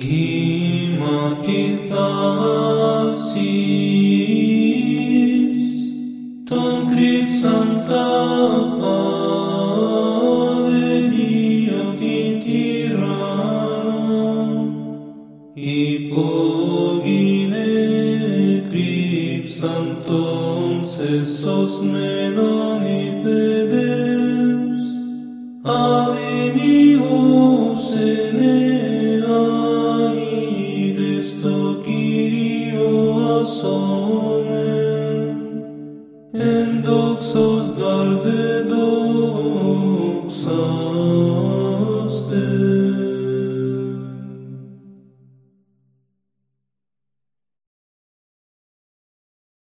Κύμα τη θάλασσης, τον κρύψαν τα παδελία την τυράννων. Υπόγεινε κρύψαν τον σε σωσμένον υπεδεύς, αδημιούσενε en doxos garde doxa